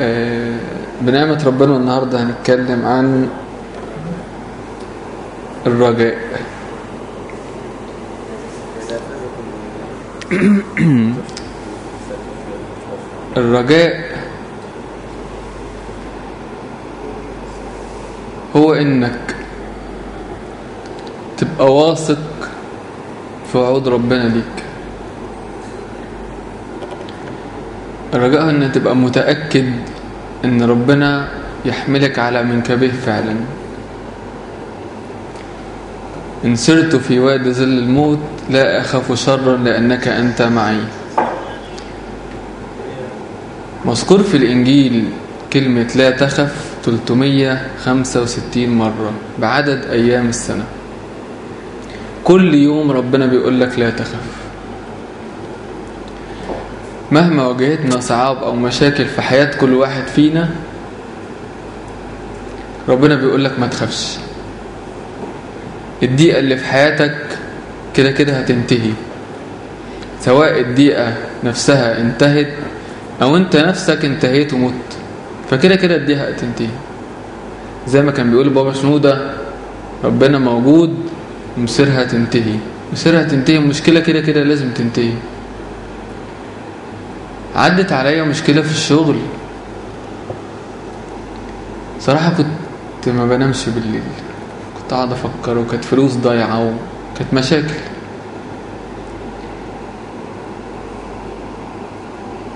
آه، بنعمة ربنا النهاردة هنتكلم عن الرجاء. الرجاء هو إنك تبقى واثق في وعود ربنا ليك. الرجاء إن تبقى متأكد إن ربنا يحملك على منكبه فعلا. إن سرت في وادي ظل الموت لا أخاف شرا لأنك أنت معي. مذكور في الإنجيل كلمة لا تخف 365 مرة بعدد أيام السنة. كل يوم ربنا بيقول لك لا تخف. مهما واجهتنا صعاب أو مشاكل في حياة كل واحد فينا ربنا بيقول لك ما تخافش. الدقيقة اللي في حياتك كده كده هتنتهي. سواء الدقيقة نفسها انتهت أو أنت نفسك انتهيت ومت فكده كده الدقيقة هتنتهي. زي ما كان بيقول بابا شنودة ربنا موجود ومصيرها تنتهي. مصيرها تنتهي المشكلة كده كده لازم تنتهي. عدت عليا مشكلة في الشغل. صراحة كنت ما بنامش بالليل. كنت قاعد أفكر وكانت فلوس ضايعة وكانت مشاكل.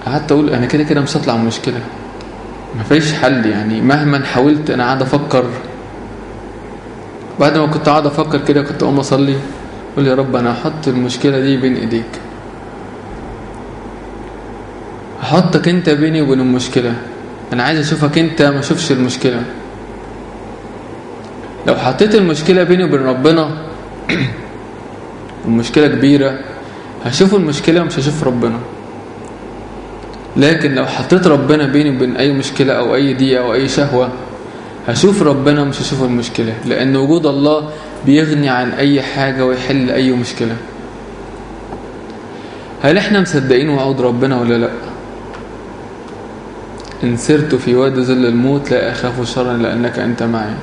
قعدت أقول أنا كده كده مش هطلع من المشكلة. مفيش حل يعني. مهما حاولت أنا قاعد أفكر. بعد ما كنت قاعد أفكر كده كنت أقوم أصلي. أقول يا رب أنا هحط المشكلة دي بين إيديك. هحطك أنت بيني وبين المشكلة. أنا عايز أشوفك أنت ما اشوفش المشكلة. لو حطيت المشكلة بيني وبين ربنا المشكلة كبيرة هشوف المشكلة ومش هشوف ربنا. لكن لو حطيت ربنا بيني وبين أي مشكلة أو أي دقيقة أو أي شهوة هشوف ربنا ومش هشوف المشكلة. لأن وجود الله بيغني عن أي حاجة ويحل أي مشكلة. هل إحنا مصدقين وعود ربنا ولا لأ؟ إن سرت في وادي ظل الموت لا أخاف شرا لأنك أنت معي.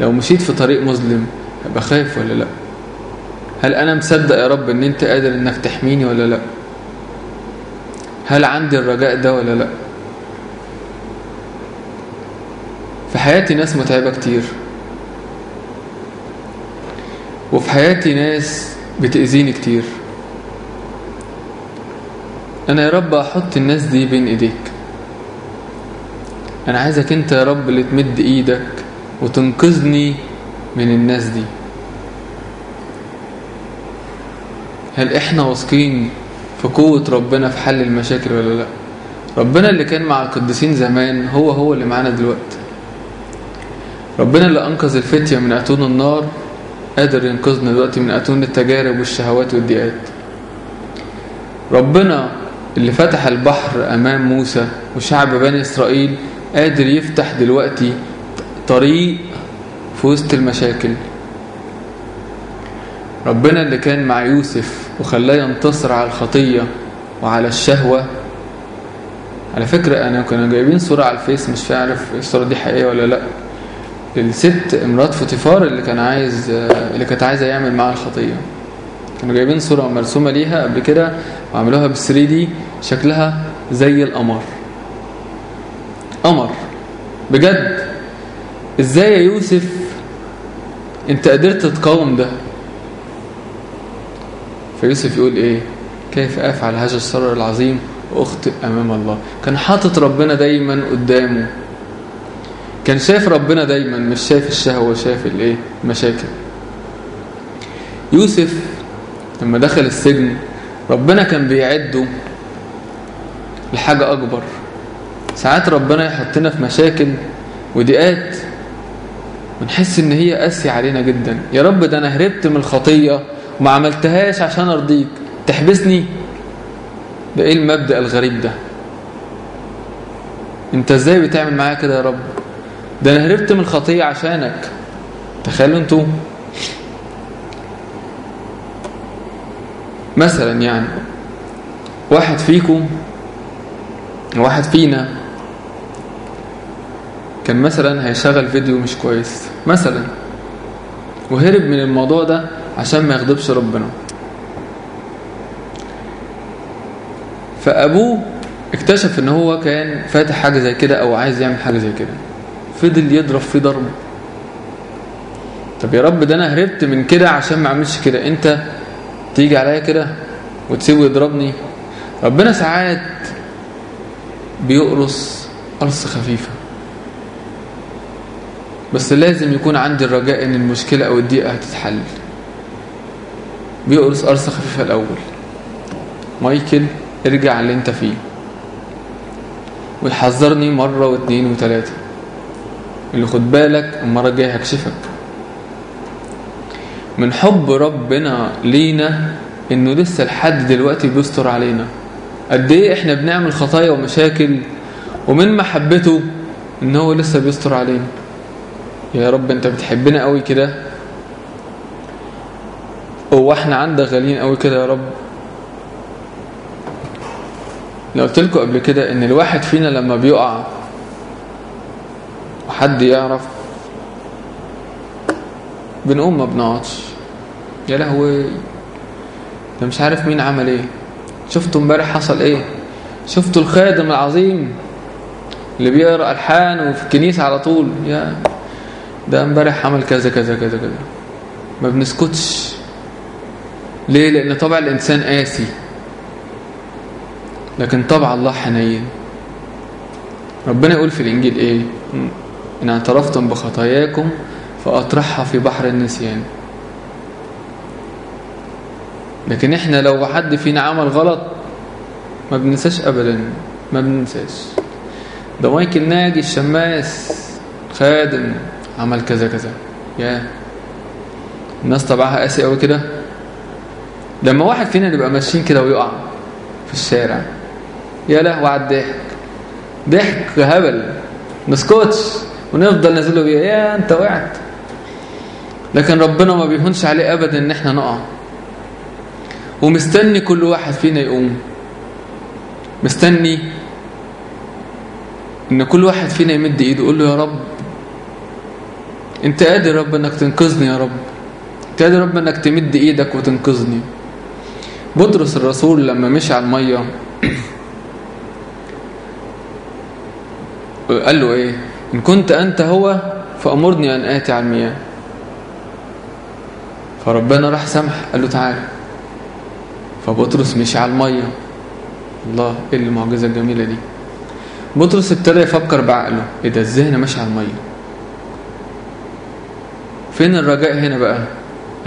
لو مشيت في طريق مظلم هبقى خايف ولا لأ؟ هل أنا مصدق يا رب إن أنت قادر إنك تحميني ولا لأ؟ هل عندي الرجاء ده ولا لأ؟ في حياتي ناس متعبة كتير. وفي حياتي ناس بتأذيني كتير. أنا يا رب أحط الناس دي بين إيديك. أنا عايزك أنت يا رب اللي تمد إيدك وتنقذني من الناس دي. هل إحنا واثقين في قوة ربنا في حل المشاكل ولا لأ؟ ربنا اللي كان مع القديسين زمان هو هو اللي معانا دلوقتي. ربنا اللي أنقذ الفتية من أتون النار قادر ينقذنا دلوقتي من أتون التجارب والشهوات والضيقات ربنا اللي فتح البحر أمام موسى وشعب بني إسرائيل قادر يفتح دلوقتي طريق في وسط المشاكل. ربنا اللي كان مع يوسف وخلاه ينتصر على الخطية وعلى الشهوة. على فكرة أنا كنا جايبين صورة على الفيس مش عارف الصورة دي حقيقية ولا لأ. الست مرات فوتيفار اللي كان عايز اللي كانت عايزة يعمل معاها الخطية. كانوا جايبين صورة مرسومة ليها قبل كده وعملوها بال 3D شكلها زي القمر. قمر بجد إزاي يا يوسف أنت قدرت تقاوم ده؟ فيوسف يقول إيه؟ كيف أفعل هذا الشر العظيم؟ واخطئ أمام الله. كان حاطط ربنا دايما قدامه. كان شايف ربنا دايما مش شايف الشهوة شايف الإيه؟ المشاكل يوسف لما دخل السجن ربنا كان بيعده لحاجة أكبر. ساعات ربنا يحطنا في مشاكل وضيقات ونحس إن هي قاسية علينا جدا. يا رب ده أنا هربت من الخطية وما عملتهاش عشان أرضيك. تحبسني؟ ده إيه المبدأ الغريب ده؟ أنت إزاي بتعمل معايا كده يا رب؟ ده أنا هربت من الخطية عشانك. تخيلوا أنتوا. مثلا يعني واحد فيكم واحد فينا كان مثلا هيشغل فيديو مش كويس مثلا وهرب من الموضوع ده عشان ما يغضبش ربنا. فأبوه اكتشف إن هو كان فاتح حاجة زي كده أو عايز يعمل حاجة زي كده. فضل يضرب فيه ضرب طب يا رب ده أنا هربت من كده عشان ما أعملش كده. أنت تيجي عليا كده وتسيبه يضربني. ربنا ساعات بيقرص قرص خفيفة. بس لازم يكون عندي الرجاء إن المشكلة أو الضيقة هتتحل. بيقرص قرصة خفيفة الأول. مايكل ارجع اللي أنت فيه. ويحذرني مرة واثنين وثلاثة اللي خد بالك المرة الجاية هكشفك. من حب ربنا لينا إنه لسه لحد دلوقتي بيستر علينا. قد إيه إحنا بنعمل خطايا ومشاكل ومن محبته إن هو لسه بيستر علينا. يا رب انت بتحبنا قوي كده. هو إحنا عندك غاليين قوي كده يا رب. لو قلت لكم قبل كده إن الواحد فينا لما بيقع وحد يعرف بنقوم ما بنقعدش. يا لهوي. ده مش عارف مين عمل إيه. شفتوا امبارح حصل إيه؟ شفتوا الخادم العظيم اللي بيقرأ ألحان وفي الكنيسة على طول. يا ده امبارح عمل كذا كذا كذا كذا. ما بنسكتش. ليه؟ لأن طبع الإنسان قاسي لكن طبع الله حنين. ربنا يقول في الإنجيل إيه؟ إن اعترفتم بخطاياكم فأطرحها في بحر النسيان. لكن إحنا لو حد فينا عمل غلط ما بننساش ابدا. ما بننساش. ده مايكل ناجي الشماس خادم. عمل كذا كذا. يا. الناس طبعها قاسي قوي كده. لما واحد فينا يبقى ماشيين كده ويقع في الشارع. يا لهوي على الضحك. ضحك هبل. نسكتش ونفضل نازله بيه. يا انت وقعت. لكن ربنا ما بيهونش عليه ابدا إن إحنا نقع. ومستني كل واحد فينا يقوم. مستني إن كل واحد فينا يمد إيده. يقول له يا رب. انت قادر يا رب انك تنقذني يا رب. انت قادر يا رب انك تمد إيدك وتنقذني. بطرس الرسول لما مشي على المية. قال له إيه؟ إن كنت أنت هو فأمرني أن آتي على المياه. فربنا راح سمح قال له تعالى فبطرس مشي على المية. الله إيه المعجزة الجميلة دي؟ بطرس ابتدى يفكر بعقله. إيه ده؟ إزاي أنا ماشي على المية؟ فين الرجاء هنا بقى؟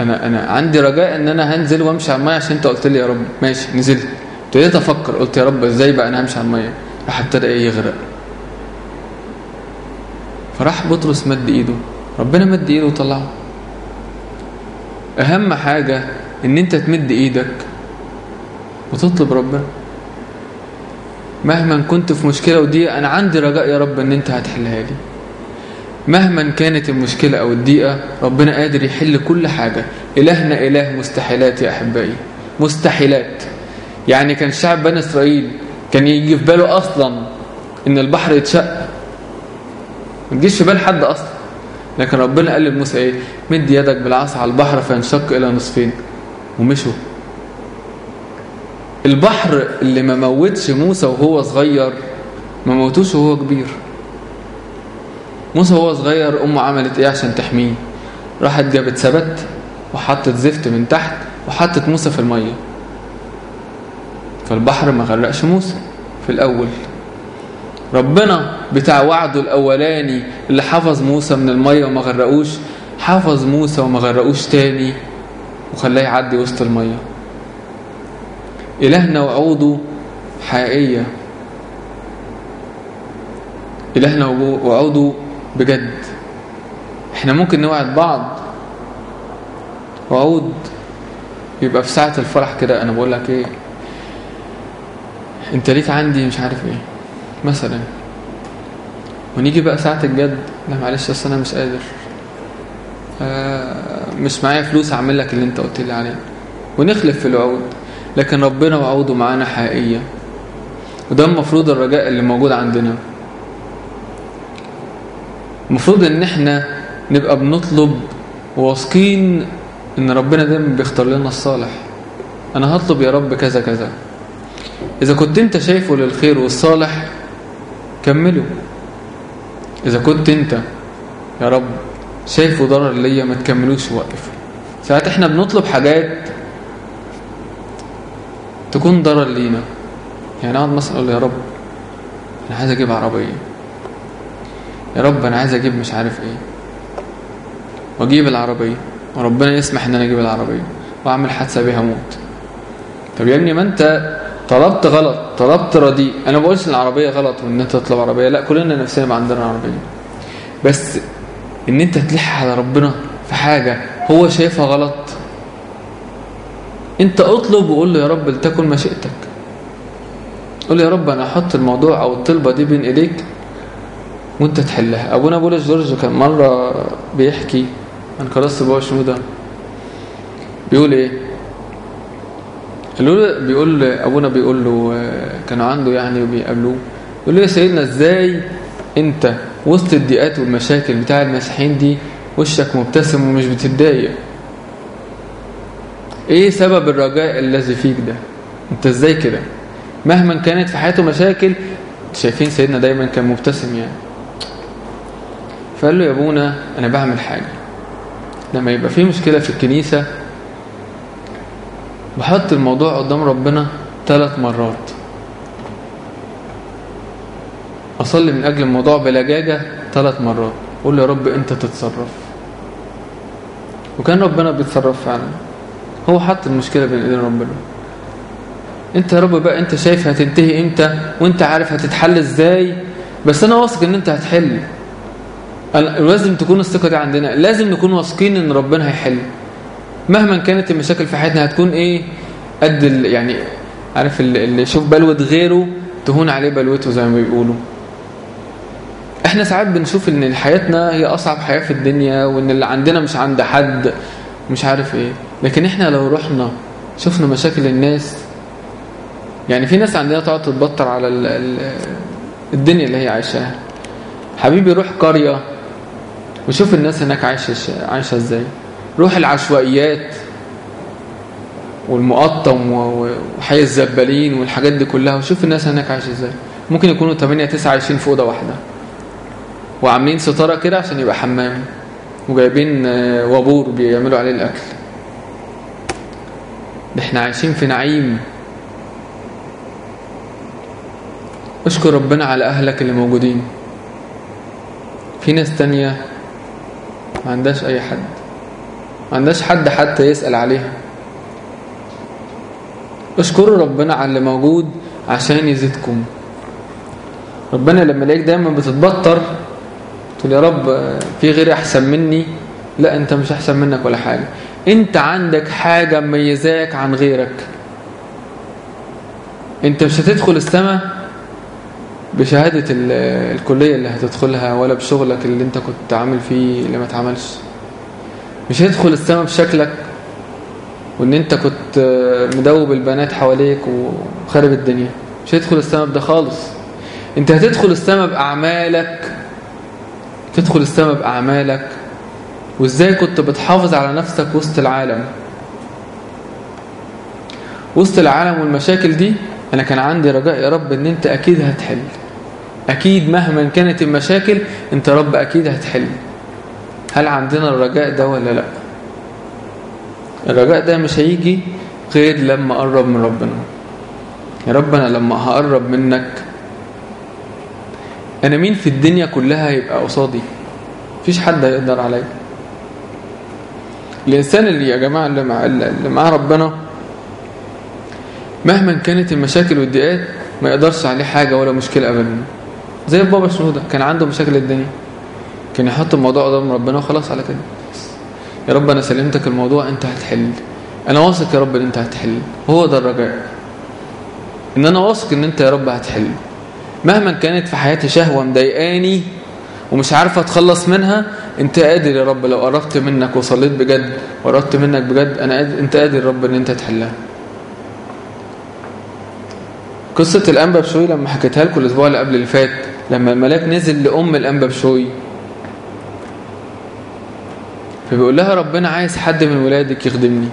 أنا أنا عندي رجاء إن أنا هنزل وأمشي على المية عشان أنت قلت لي يا رب. ماشي نزلت. ابتديت أفكر قلت يا رب إزاي بقى أنا همشي على المية؟ راح ابتدى إيه يغرق. فراح بطرس مد إيده. ربنا مد إيده وطلعه. أهم حاجة إن أنت تمد إيدك وتطلب ربنا. مهما كنت في مشكلة ودي أنا عندي رجاء يا رب إن أنت هتحلها لي. مهما كانت المشكلة أو الضيقة ربنا قادر يحل كل حاجة. إلهنا إله مستحيلات يا أحبائي. مستحيلات. يعني كان شعب بني إسرائيل كان يجي في باله أصلا إن البحر يتشق ما تجيش في بال حد أصلا. لكن ربنا قال لموسى إيه؟ مد يدك بالعصا على البحر فينشق إلى نصفين. ومشوا. البحر اللي ما موتش موسى وهو صغير ما موتوش وهو كبير. موسى وهو صغير أمه عملت إيه عشان تحميه؟ راحت جابت سبت وحطت زفت من تحت وحطت موسى في المية. فالبحر ما غرقش موسى في الأول. ربنا بتاع وعده الأولاني اللي حفظ موسى من المية وما غرقوش حفظ موسى وما غرقوش تاني وخلاه يعدي وسط المية. إلهنا وعوده حقيقية. إلهنا وعوده بجد. إحنا ممكن نوعد بعض وعود يبقى في ساعة الفرح كده أنا بقول لك إيه. أنت ليك عندي مش عارف إيه. مثلا. ونيجي بقى ساعة الجد. لا معلش اصل أنا مش قادر. آه مش معايا فلوس أعمل لك اللي أنت قلت لي عليه. ونخلف في الوعود. لكن ربنا وعوده معانا حقيقية. وده المفروض الرجاء اللي موجود عندنا. المفروض إن إحنا نبقى بنطلب واثقين إن ربنا دايما بيختار لنا الصالح. أنا هطلب يا رب كذا كذا. إذا كنت أنت شايفه للخير والصالح كمله. إذا كنت أنت يا رب شايفه ضرر ليا ما تكملوش وقفه ساعات إحنا بنطلب حاجات تكون ضرر لينا. يعني أقعد مثلا أقول يا رب أنا عايز أجيب عربية. يا رب أنا عايز أجيب مش عارف إيه. وأجيب العربية. وربنا يسمح إن أنا أجيب العربية. وأعمل حادثة بيها موت طب يا ابني ما أنت طلبت غلط. طلبت رديء. أنا ما بقولش العربية غلط وإن أنت تطلب عربية. لا كلنا نفسنا يبقى عندنا عربية. بس إن أنت تلح على ربنا في حاجة هو شايفها غلط. أنت اطلب وقول له يا رب لتكن مشيئتك قول يا رب أنا أحط الموضوع أو الطلبة دي بين إيديك. وانت تحلها. أبونا بولس جورج كان مرة بيحكي عن قداسه بابا شنوده بيقول إيه؟ قالوا بيقول أبونا بيقول له كانوا عنده يعني وبيقابلوه يقول له يا سيدنا إزاي أنت وسط الضيقات والمشاكل بتاع المسيحيين دي وشك مبتسم ومش بتتضايق؟ إيه سبب الرجاء الذي فيك ده؟ أنت إزاي كده؟ مهما كانت في حياته مشاكل شايفين سيدنا دايما كان مبتسم يعني. فقال له يا أبونا أنا بعمل حاجة. لما يبقى في مشكلة في الكنيسة بحط الموضوع قدام ربنا ثلاث مرات. أصلي من أجل الموضوع بلجاجة ثلاث مرات. قول له يا رب أنت تتصرف. وكان ربنا بيتصرف فعلا. هو حط المشكلة بين إيدين ربنا. أنت يا رب بقى أنت شايف هتنتهي إمتى؟ وأنت عارف هتتحل إزاي؟ بس أنا واثق إن أنت هتحل. لازم تكون الثقة دي عندنا. لازم نكون واثقين إن ربنا هيحل. مهما كانت المشاكل في حياتنا هتكون إيه؟ قد يعني عارف اللي يشوف بلوة غيره تهون عليه بلوته زي ما بيقولوا. إحنا ساعات بنشوف إن حياتنا هي أصعب حياة في الدنيا وإن اللي عندنا مش عند حد مش عارف إيه. لكن إحنا لو رحنا شفنا مشاكل الناس يعني في ناس عندنا تقعد تتبطر على ال ال الدنيا اللي هي عايشاها. حبيبي روح قرية. وشوف الناس هناك عايشة عايشة إزاي. روح العشوائيات والمقطم وحي الزبالين والحاجات دي كلها وشوف الناس هناك عايشة إزاي. ممكن يكونوا 8 9 عايشين في أوضة واحدة. وعاملين ستارة كده عشان يبقى حمام. وجايبين وابور بيعملوا عليه الأكل. إحنا عايشين في نعيم. اشكر ربنا على أهلك اللي موجودين. في ناس تانية ما عندهاش أي حد. ما عندهاش حد حتى يسأل عليها. اشكروا ربنا على اللي موجود عشان يزيدكم. ربنا لما يلاقيك دايما بتتبطر تقول يا رب في غيري أحسن مني؟ لا أنت مش أحسن منك ولا حاجة. أنت عندك حاجة مميزاك عن غيرك. أنت مش هتدخل السماء بشهادة الكلية اللي هتدخلها ولا بشغلك اللي انت كنت عامل فيه اللي ما اتعملش. مش هتدخل السماء بشكلك وان انت كنت مدوب البنات حواليك وخارب الدنيا. مش هتدخل السماء بده خالص. انت هتدخل السماء بأعمالك تدخل السماء بأعمالك. وازاي كنت بتحافظ على نفسك وسط العالم؟ وسط العالم والمشاكل دي أنا كان عندي رجاء يا رب إن أنت أكيد هتحل. أكيد مهما كانت المشاكل يا رب أكيد هتحل. هل عندنا الرجاء ده ولا لأ؟ الرجاء ده مش هيجي غير لما أقرب من ربنا. يا رب أنا لما هقرب منك أنا مين في الدنيا كلها هيبقى قصادي؟ مفيش حد هيقدر عليا. الإنسان اللي يا جماعة اللي مع اللي معاه ربنا مهما كانت المشاكل والضيقات ما يقدرش عليه حاجة ولا مشكلة ابدا. زي بابا شنوده كان عنده مشاكل الدنيا. كان يحط الموضوع قدام ربنا وخلاص على كده. يا رب أنا سلمتك الموضوع أنت هتحل. أنا واثق يا رب إن أنت هتحل. هو ده الرجاء. إن أنا واثق إن أنت يا رب هتحل. مهما كانت في حياتي شهوة مضايقاني ومش عارف أتخلص منها أنت قادر يا رب. لو قربت منك وصليت بجد وقربت منك بجد أنا قادر أنت قادر يا رب إن أنت تحلها. قصة الأنبا بشوي لما حكيتها لكم الأسبوع اللي قبل اللي فات. لما الملاك نزل لأم الأنبا بشوي فبيقول لها ربنا عايز حد من ولادك يخدمني.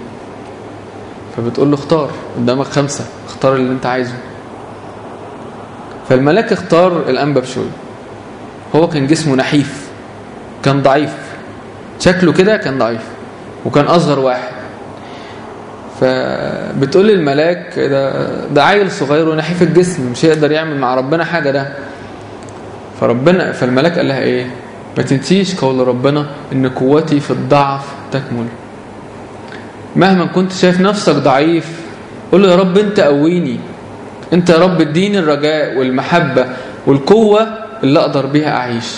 فبتقول له اختار قدامك خمسة اختار اللي انت عايزه. فالملاك اختار الأنبا بشوي هو كان جسمه نحيف كان ضعيف. شكله كده كان ضعيف وكان أصغر واحد. فبتقول الملاك ده, ده عيل صغير ونحيف الجسم مش هيقدر يعمل مع ربنا حاجة ده فربنا فالملاك قال لها إيه؟ ما تنسيش قول ربنا إن قوتي في الضعف تكمل مهما كنت شايف نفسك ضعيف قول يا رب أنت قويني. أنت يا رب اديني الرجاء والمحبة والقوة اللي أقدر بيها أعيش.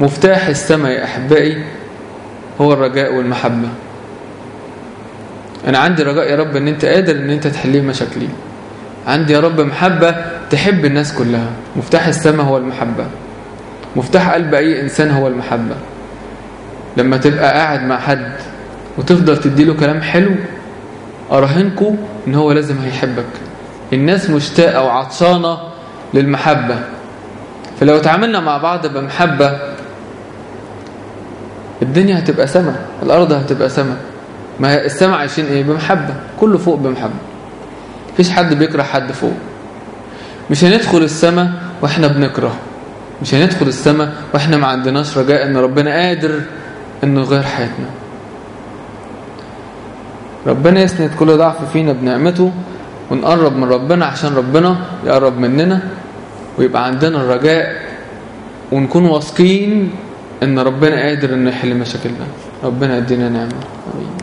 مفتاح السماء يا أحبائي هو الرجاء والمحبة. أنا عندي رجاء يا رب إن أنت قادر إن أنت تحلي مشاكلي. عندي يا رب محبة تحب الناس كلها. مفتاح السماء هو المحبة. مفتاح قلب أي إنسان هو المحبة. لما تبقى قاعد مع حد وتفضل تديله كلام حلو أراهنكوا إن هو لازم هيحبك. الناس مشتاقة وعطشانة للمحبة. فلو تعاملنا مع بعض بمحبة الدنيا هتبقى سما الأرض هتبقى سما. ما السما عايشين إيه؟ بمحبة. كله فوق بمحبة. مفيش حد بيكره حد فوق. مش هندخل السما وإحنا بنكره. مش هندخل السما وإحنا ما عندناش رجاء ان ربنا قادر إنه يغير حياتنا. ربنا يسند كل ضعف فينا بنعمته ونقرب من ربنا عشان ربنا يقرب مننا ويبقى عندنا الرجاء ونكون واثقين إن ربنا قادر إنه يحل مشاكلنا. ربنا يدينا نعمة. آمين.